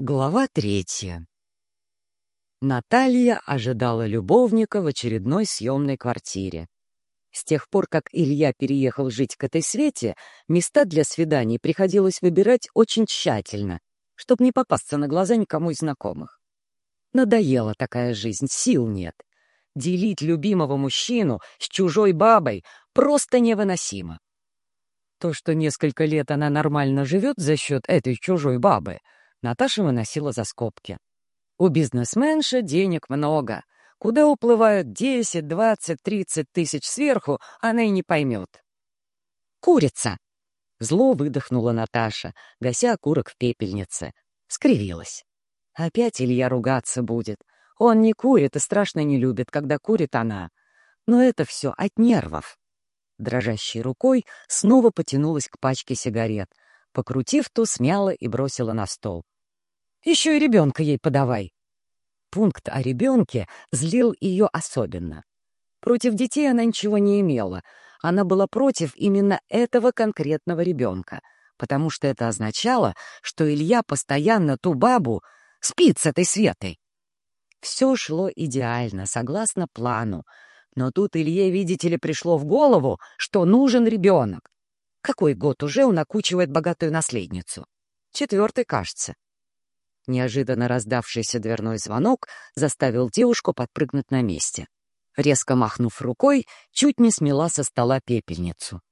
Глава третья. Наталья ожидала любовника в очередной съемной квартире. С тех пор, как Илья переехал жить к этой Свете, места для свиданий приходилось выбирать очень тщательно, чтобы не попасться на глаза никому из знакомых. Надоела такая жизнь, сил нет. Делить любимого мужчину с чужой бабой просто невыносимо. То, что несколько лет она нормально живет за счет этой чужой бабы — Наташа выносила за скобки. У бизнесменша денег много. Куда уплывают 10, 20, 30 тысяч сверху, она и не поймет. «Курица!» Зло выдохнула Наташа, гася окурок в пепельнице. Скривилась. Опять Илья ругаться будет. Он не курит и страшно не любит, когда курит она. Но это все от нервов. Дрожащей рукой снова потянулась к пачке сигарет. Покрутив ту, смяла и бросила на стол. Еще и ребенка ей подавай. Пункт о ребенке злил ее особенно. Против детей она ничего не имела. Она была против именно этого конкретного ребенка, потому что это означало, что Илья постоянно ту бабу спит с этой Светой. Все шло идеально, согласно плану. Но тут Илье, видите ли, пришло в голову, что нужен ребенок. Какой год уже он окучивает богатую наследницу? Четвертый, кажется. Неожиданно раздавшийся дверной звонок заставил девушку подпрыгнуть на месте. Резко махнув рукой, чуть не смела со стола пепельницу.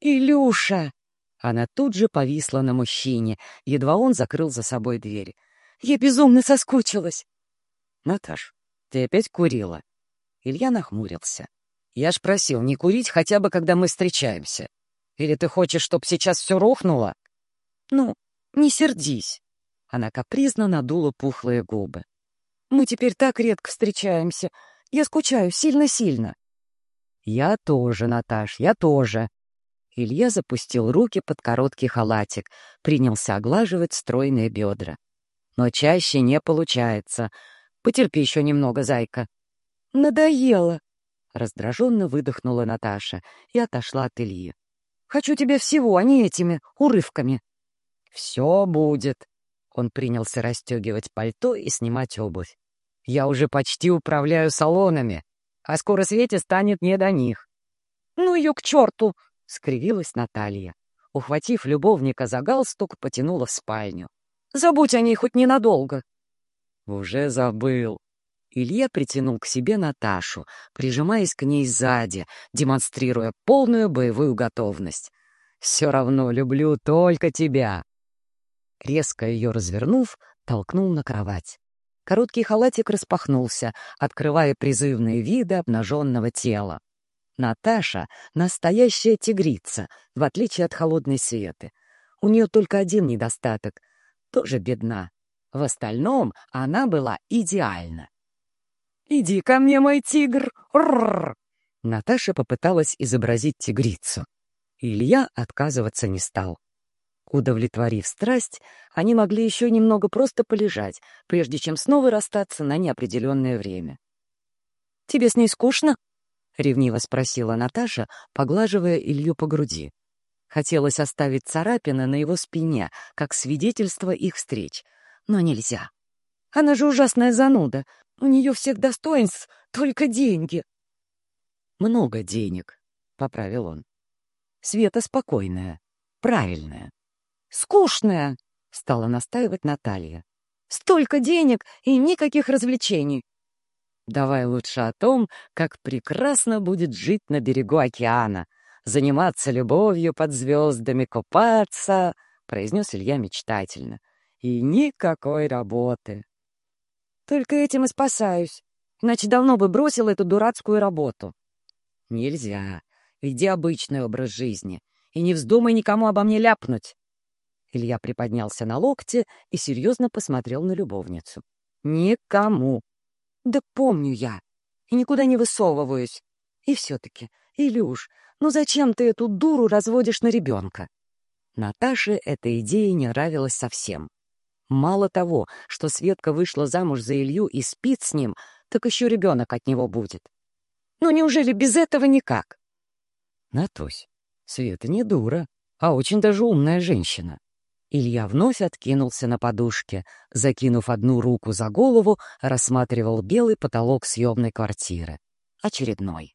«Илюша!» Она тут же повисла на мужчине, едва он закрыл за собой дверь. «Я безумно соскучилась!» «Наташ, ты опять курила?» Илья нахмурился. «Я ж просил не курить хотя бы, когда мы встречаемся. Или ты хочешь, чтоб сейчас все рухнуло?» «Ну, не сердись!» Она капризно надула пухлые губы. «Мы теперь так редко встречаемся. Я скучаю сильно-сильно». «Я тоже, Наташ, я тоже». Илья запустил руки под короткий халатик, принялся оглаживать стройные бедра. «Но чаще не получается. Потерпи еще немного, зайка». «Надоело!» — раздраженно выдохнула Наташа и отошла от Ильи. «Хочу тебе всего, а не этими урывками». «Все будет», он принялся расстегивать пальто и снимать обувь. «Я уже почти управляю салонами, а скоро Свете станет не до них». «Ну ее к черту!» — скривилась Наталья. Ухватив любовника за галстук, потянула в спальню. «Забудь о ней хоть ненадолго». «Уже забыл». Илья притянул к себе Наташу, прижимаясь к ней сзади, демонстрируя полную боевую готовность. «Все равно люблю только тебя». Резко ее развернув, толкнул на кровать. Короткий халатик распахнулся, открывая призывные виды обнаженного тела. Наташа — настоящая тигрица, в отличие от холодной Светы. У нее только один недостаток — тоже бедна. В остальном она была идеальна. «Иди ко мне, мой тигр!» Наташа попыталась изобразить тигрицу. Илья отказываться не стал. Удовлетворив страсть, они могли еще немного просто полежать, прежде чем снова расстаться на неопределенное время. «Тебе с ней скучно?» — ревниво спросила Наташа, поглаживая Илью по груди. Хотелось оставить царапины на его спине, как свидетельство их встреч, но нельзя. Она же ужасная зануда. У нее всех достоинств только деньги. «Много денег», — поправил он. «Света спокойная, правильная. «Скучная!» — стала настаивать Наталья. «Столько денег и никаких развлечений!» «Давай лучше о том, как прекрасно будет жить на берегу океана, заниматься любовью под звездами, купаться», — произнес Илья мечтательно. «И никакой работы». «Только этим и спасаюсь, иначе давно бы бросил эту дурацкую работу». «Нельзя. Веди обычный образ жизни и не вздумай никому обо мне ляпнуть. Илья приподнялся на локте и серьезно посмотрел на любовницу. «Никому!» «Да помню я. И никуда не высовываюсь. И все-таки, Илюш, ну зачем ты эту дуру разводишь на ребенка?» Наташе эта идея не нравилась совсем. Мало того, что Светка вышла замуж за Илью и спит с ним, так еще ребенок от него будет. Ну неужели без этого никак? Натусь, Света не дура, а очень даже умная женщина. Илья вновь откинулся на подушке, закинув одну руку за голову, рассматривал белый потолок съемной квартиры. Очередной.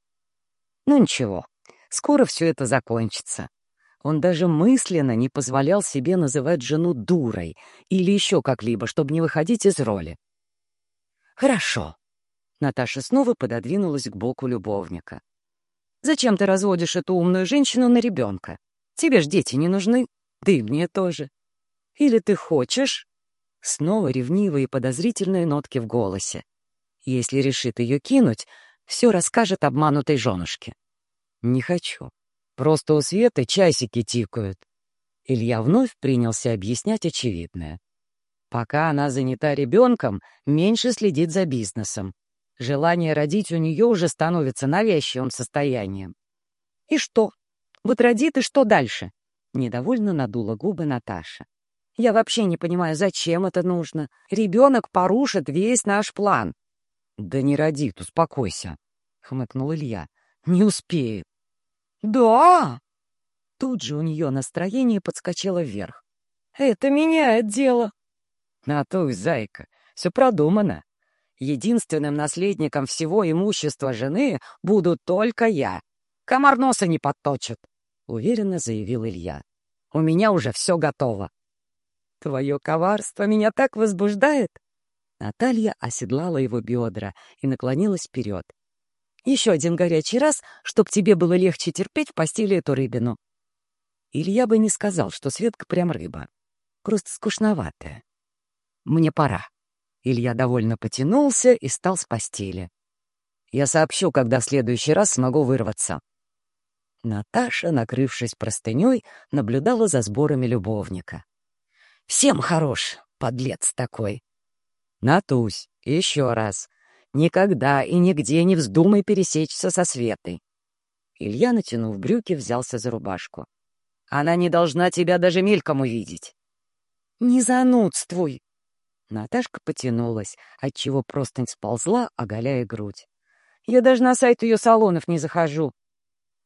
Ну ничего, скоро все это закончится. Он даже мысленно не позволял себе называть жену дурой или еще как-либо, чтобы не выходить из роли. «Хорошо». Наташа снова пододвинулась к боку любовника. «Зачем ты разводишь эту умную женщину на ребенка? Тебе ж дети не нужны, и мне тоже. Или ты хочешь?» Снова ревнивые и подозрительные нотки в голосе. Если решит ее кинуть, все расскажет обманутой женушке. «Не хочу. Просто у Светы часики тикают». Илья вновь принялся объяснять очевидное. Пока она занята ребенком, меньше следит за бизнесом. Желание родить у нее уже становится навязчивым состоянием. «И что? Вот родит, и что дальше?» Недовольно надула губы Наташа. Я вообще не понимаю, зачем это нужно. Ребенок порушит весь наш план. — Да не родит, успокойся, — хмыкнул Илья. — Не успеет. — Да! Тут же у нее настроение подскочило вверх. — Это меняет дело. — На то и зайка, все продумано. Единственным наследником всего имущества жены буду только я. Комар носа не подточит, — уверенно заявил Илья. — У меня уже все готово. Твое коварство меня так возбуждает!» Наталья оседлала его бедра и наклонилась вперед. «Еще один горячий раз, чтоб тебе было легче терпеть в постели эту рыбину». Илья бы не сказал, что Светка прям рыба. Просто скучноватая. «Мне пора». Илья довольно потянулся и стал с постели. «Я сообщу, когда в следующий раз смогу вырваться». Наташа, накрывшись простыней, наблюдала за сборами любовника. Всем хорош, подлец такой. Натусь, еще раз. Никогда и нигде не вздумай пересечься со Светой. Илья, натянув брюки, взялся за рубашку. Она не должна тебя даже мельком увидеть. Не занудствуй. Наташка потянулась, отчего простынь сползла, оголяя грудь. Я даже на сайт ее салонов не захожу.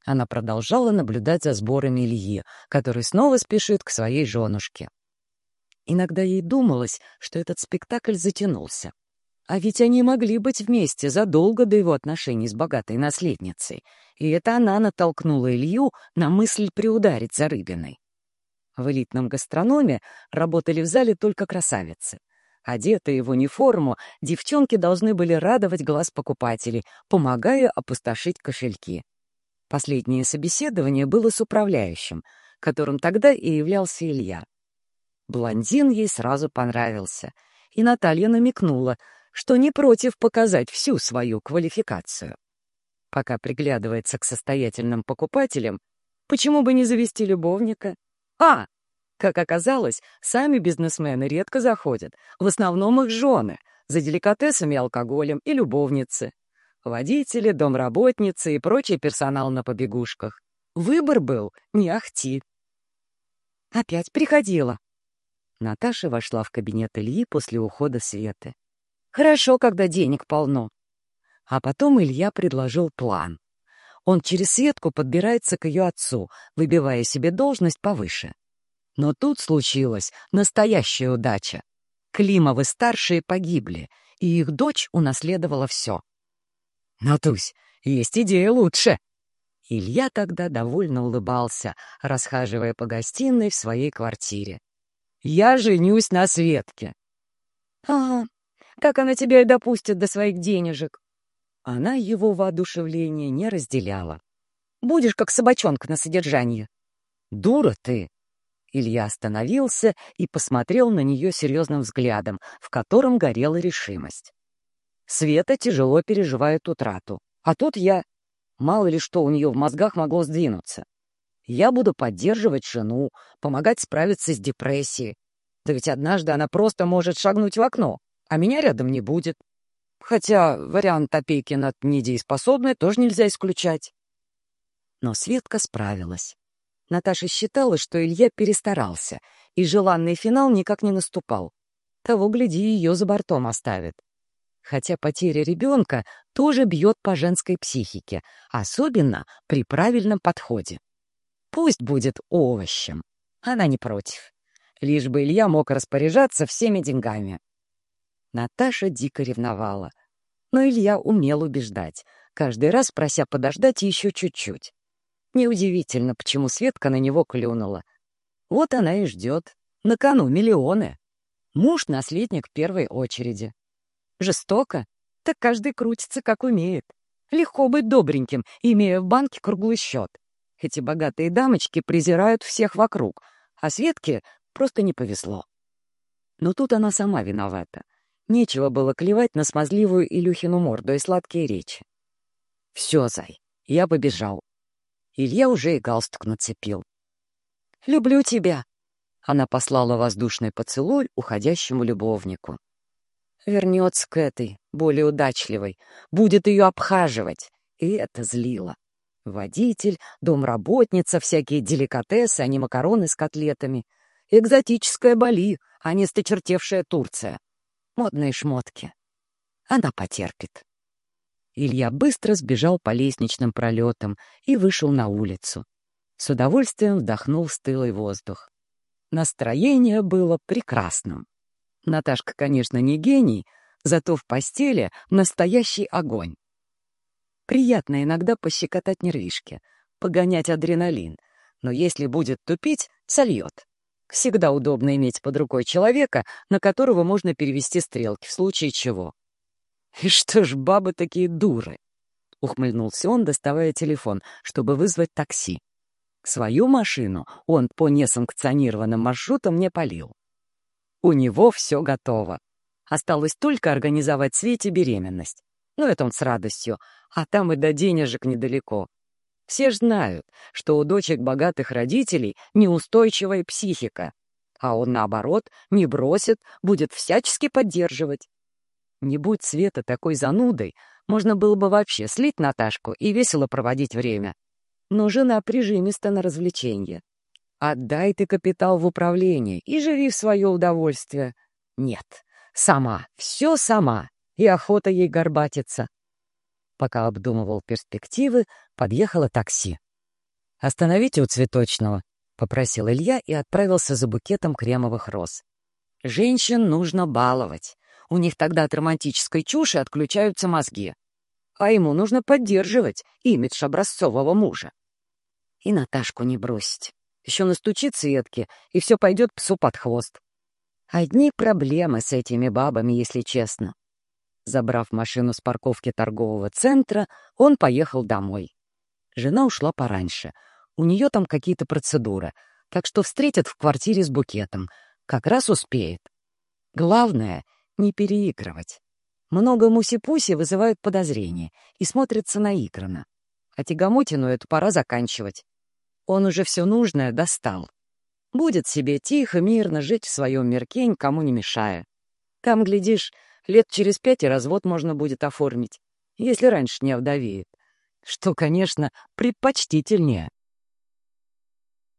Она продолжала наблюдать за сборами Ильи, который снова спешит к своей женушке. Иногда ей думалось, что этот спектакль затянулся. А ведь они могли быть вместе задолго до его отношений с богатой наследницей, и это она натолкнула Илью на мысль приударить за Рыбиной. В элитном гастрономе работали в зале только красавицы. Одетые в униформу, девчонки должны были радовать глаз покупателей, помогая опустошить кошельки. Последнее собеседование было с управляющим, которым тогда и являлся Илья. Блондин ей сразу понравился, и Наталья намекнула, что не против показать всю свою квалификацию. Пока приглядывается к состоятельным покупателям, почему бы не завести любовника? А, как оказалось, сами бизнесмены редко заходят, в основном их жены, за деликатесами алкоголем и любовницы. Водители, домработницы и прочий персонал на побегушках. Выбор был не ахти. Опять приходила, Наташа вошла в кабинет Ильи после ухода Светы. «Хорошо, когда денег полно». А потом Илья предложил план. Он через Светку подбирается к ее отцу, выбивая себе должность повыше. Но тут случилась настоящая удача. Климовы-старшие погибли, и их дочь унаследовала все. «Натусь, есть идея лучше!» Илья тогда довольно улыбался, расхаживая по гостиной в своей квартире. Я женюсь на Светке. Ага, как она тебя и допустит до своих денежек. Она его воодушевление не разделяла. Будешь как собачонка на содержании. Дура ты! Илья остановился и посмотрел на нее серьезным взглядом, в котором горела решимость. Света тяжело переживает утрату, а тут я... Мало ли что у нее в мозгах могло сдвинуться. Я буду поддерживать жену, помогать справиться с депрессией. Да ведь однажды она просто может шагнуть в окно, а меня рядом не будет. Хотя вариант опеки над недееспособной тоже нельзя исключать. Но Светка справилась. Наташа считала, что Илья перестарался, и желанный финал никак не наступал. Того, гляди, ее за бортом оставит. Хотя потеря ребенка тоже бьет по женской психике, особенно при правильном подходе. Пусть будет овощем. Она не против. Лишь бы Илья мог распоряжаться всеми деньгами. Наташа дико ревновала. Но Илья умел убеждать, каждый раз прося подождать еще чуть-чуть. Неудивительно, почему Светка на него клюнула. Вот она и ждет. На кону миллионы. Муж — наследник первой очереди. Жестоко? Так каждый крутится, как умеет. Легко быть добреньким, имея в банке круглый счет. Эти богатые дамочки презирают всех вокруг, а Светке просто не повезло. Но тут она сама виновата. Нечего было клевать на смазливую Илюхину морду и сладкие речи. «Все, зай, я побежал». Илья уже и галстук нацепил. «Люблю тебя!» Она послала воздушный поцелуй уходящему любовнику. Вернется к этой, более удачливой, будет ее обхаживать. И это злило. Водитель, домработница, всякие деликатесы, а не макароны с котлетами. Экзотическая Бали, а не сточертевшая Турция. Модные шмотки. Она потерпит. Илья быстро сбежал по лестничным пролетам и вышел на улицу. С удовольствием вдохнул стылый воздух. Настроение было прекрасным. Наташка, конечно, не гений, зато в постели настоящий огонь. Приятно иногда пощекотать нервишки, погонять адреналин, но если будет тупить, сольет. Всегда удобно иметь под рукой человека, на которого можно перевести стрелки, в случае чего. «И что ж, бабы такие дуры!» — ухмыльнулся он, доставая телефон, чтобы вызвать такси. Свою машину он по несанкционированным маршрутам не полил. У него все готово. Осталось только организовать Свете беременность. Ну, это он с радостью, а там и до денежек недалеко. Все ж знают, что у дочек богатых родителей неустойчивая психика, а он, наоборот, не бросит, будет всячески поддерживать. Не будь Света такой занудой, можно было бы вообще слить Наташку и весело проводить время. Но жена прижимиста на развлечение. Отдай ты капитал в управление и живи в свое удовольствие. Нет, сама, все сама, и охота ей горбатиться. Пока обдумывал перспективы, подъехало такси. «Остановите у цветочного», — попросил Илья и отправился за букетом кремовых роз. «Женщин нужно баловать. У них тогда от романтической чуши отключаются мозги. А ему нужно поддерживать имидж образцового мужа. И Наташку не бросить. Еще настучится Эдке, и все пойдет псу под хвост. Одни проблемы с этими бабами, если честно. Забрав машину с парковки торгового центра, он поехал домой. Жена ушла пораньше. У нее там какие-то процедуры, так что встретят в квартире с букетом. Как раз успеет. Главное — не переигрывать. Много муси-пуси вызывают подозрения и смотрятся наигранно. А тягомотину эту пора заканчивать. Он уже все нужное достал. Будет себе тихо, мирно жить в своем мирке, никому не мешая. Там, глядишь, лет через пять и развод можно будет оформить, если раньше не овдовеет. Что, конечно, предпочтительнее.